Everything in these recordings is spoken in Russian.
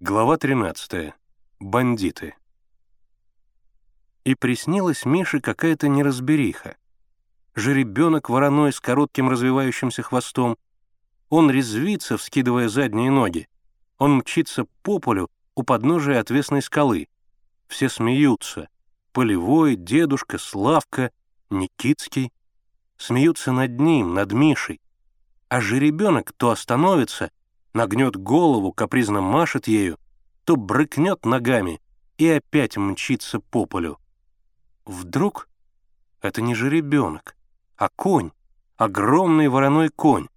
Глава 13. Бандиты. И приснилась Мише какая-то неразбериха. Жеребенок вороной с коротким развивающимся хвостом. Он резвится, вскидывая задние ноги. Он мчится по полю у подножия отвесной скалы. Все смеются. Полевой, дедушка, Славка, Никитский. Смеются над ним, над Мишей. А жеребенок то остановится — нагнет голову, капризно машет ею, то брыкнет ногами и опять мчится по полю. Вдруг это не жеребенок, а конь, огромный вороной конь.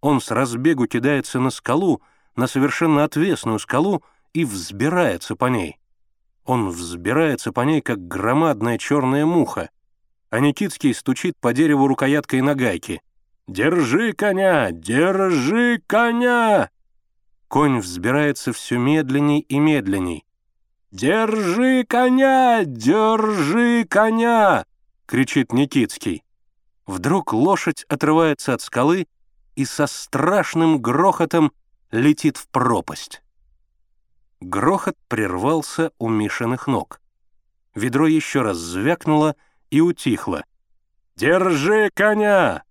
Он с разбегу кидается на скалу, на совершенно отвесную скалу, и взбирается по ней. Он взбирается по ней, как громадная черная муха, а Никитский стучит по дереву рукояткой нагайки. «Держи коня! Держи коня!» Конь взбирается все медленней и медленней. «Держи коня! Держи коня!» — кричит Никитский. Вдруг лошадь отрывается от скалы и со страшным грохотом летит в пропасть. Грохот прервался у Мишиных ног. Ведро еще раз звякнуло и утихло. «Держи коня!»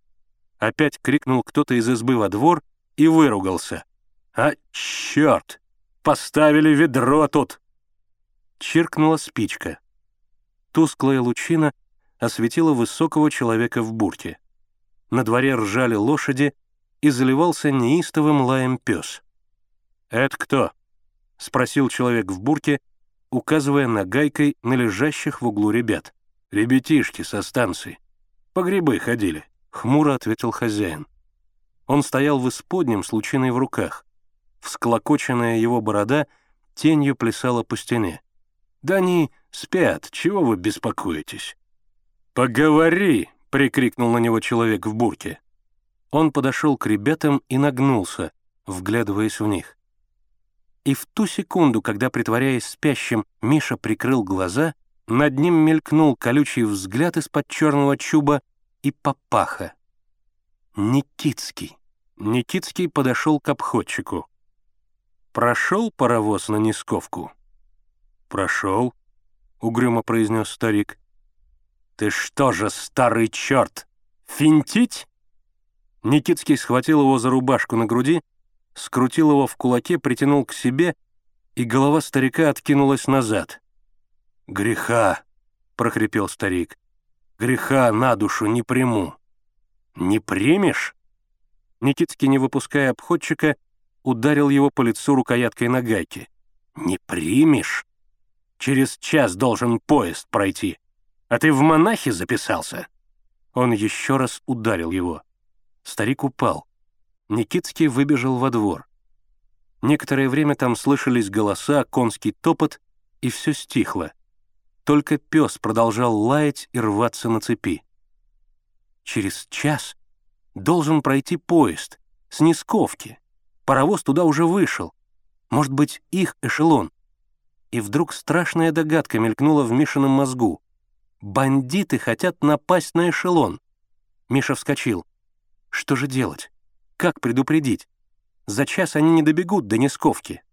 Опять крикнул кто-то из избы во двор и выругался. «А, черт! Поставили ведро тут!» Чиркнула спичка. Тусклая лучина осветила высокого человека в бурке. На дворе ржали лошади, и заливался неистовым лаем пес. «Это кто?» — спросил человек в бурке, указывая нагайкой на лежащих в углу ребят. «Ребятишки со станции. По грибы ходили», — хмуро ответил хозяин. Он стоял в исподнем с лучиной в руках. Всклокоченная его борода тенью плясала по стене. «Да они спят, чего вы беспокоитесь?» «Поговори!» — прикрикнул на него человек в бурке. Он подошел к ребятам и нагнулся, вглядываясь в них. И в ту секунду, когда, притворяясь спящим, Миша прикрыл глаза, над ним мелькнул колючий взгляд из-под черного чуба и папаха. Никитский. Никитский подошел к обходчику. Прошел паровоз на Нисковку?» «Прошел», — угрюмо произнес старик. «Ты что же, старый черт, финтить?» Никитский схватил его за рубашку на груди, скрутил его в кулаке, притянул к себе, и голова старика откинулась назад. «Греха!» — прохрипел старик. «Греха на душу не приму». «Не примешь?» Никитский, не выпуская обходчика, ударил его по лицу рукояткой нагайки. «Не примешь? Через час должен поезд пройти. А ты в монахи записался?» Он еще раз ударил его. Старик упал. Никитский выбежал во двор. Некоторое время там слышались голоса, конский топот, и все стихло. Только пес продолжал лаять и рваться на цепи. Через час должен пройти поезд с Нисковки. Паровоз туда уже вышел. Может быть, их эшелон. И вдруг страшная догадка мелькнула в Мишином мозгу. Бандиты хотят напасть на эшелон. Миша вскочил. Что же делать? Как предупредить? За час они не добегут до Несковки.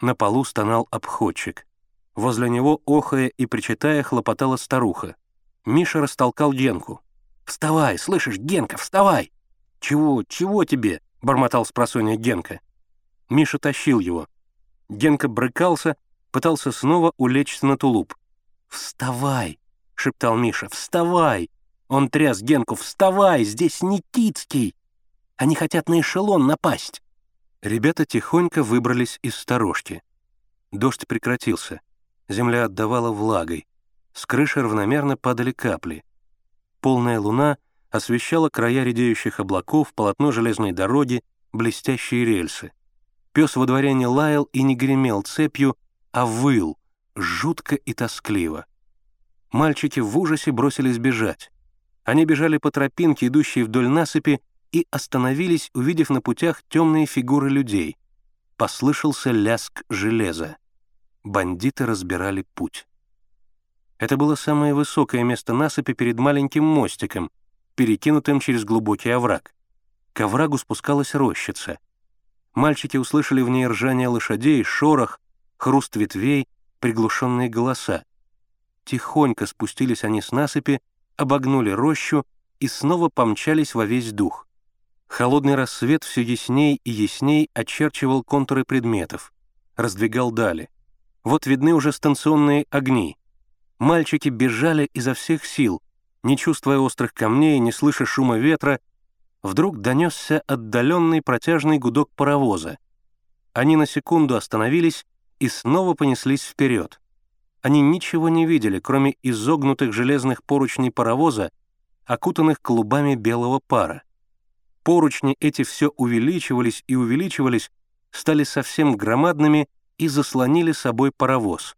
На полу стонал обходчик. Возле него, охая и причитая, хлопотала старуха. Миша растолкал Генку. «Вставай, слышишь, Генка, вставай!» «Чего, чего тебе?» — бормотал с просонья Генка. Миша тащил его. Генка брыкался, пытался снова улечься на тулуп. «Вставай!» — шептал Миша. «Вставай!» Он тряс Генку. «Вставай! Здесь Никитский! Они хотят на эшелон напасть!» Ребята тихонько выбрались из сторожки. Дождь прекратился. Земля отдавала влагой. С крыши равномерно падали капли. Полная луна — освещала края редеющих облаков, полотно железной дороги, блестящие рельсы. Пес во дворе не лаял и не гремел цепью, а выл, жутко и тоскливо. Мальчики в ужасе бросились бежать. Они бежали по тропинке, идущей вдоль насыпи, и остановились, увидев на путях темные фигуры людей. Послышался ляск железа. Бандиты разбирали путь. Это было самое высокое место насыпи перед маленьким мостиком, перекинутым через глубокий овраг. К оврагу спускалась рощица. Мальчики услышали в ней ржание лошадей, шорох, хруст ветвей, приглушенные голоса. Тихонько спустились они с насыпи, обогнули рощу и снова помчались во весь дух. Холодный рассвет все ясней и ясней очерчивал контуры предметов, раздвигал дали. Вот видны уже станционные огни. Мальчики бежали изо всех сил, не чувствуя острых камней, не слыша шума ветра, вдруг донесся отдаленный протяжный гудок паровоза. Они на секунду остановились и снова понеслись вперед. Они ничего не видели, кроме изогнутых железных поручней паровоза, окутанных клубами белого пара. Поручни эти все увеличивались и увеличивались, стали совсем громадными и заслонили собой паровоз.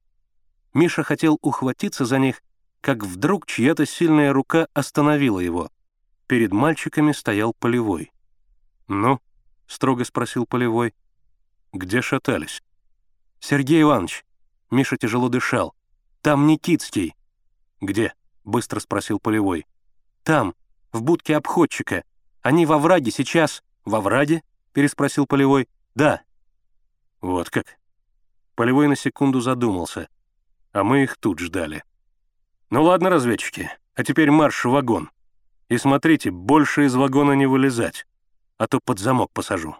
Миша хотел ухватиться за них, как вдруг чья-то сильная рука остановила его. Перед мальчиками стоял Полевой. «Ну?» — строго спросил Полевой. «Где шатались?» «Сергей Иванович», — Миша тяжело дышал, — «там Никитский». «Где?» — быстро спросил Полевой. «Там, в будке обходчика. Они во враге сейчас...» «Во враге?» — переспросил Полевой. «Да». «Вот как». Полевой на секунду задумался. А мы их тут ждали. «Ну ладно, разведчики, а теперь марш в вагон. И смотрите, больше из вагона не вылезать, а то под замок посажу».